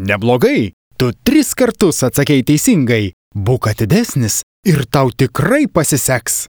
Neblogai, tu tris kartus atsakei teisingai. Būk atidesnis ir tau tikrai pasiseks.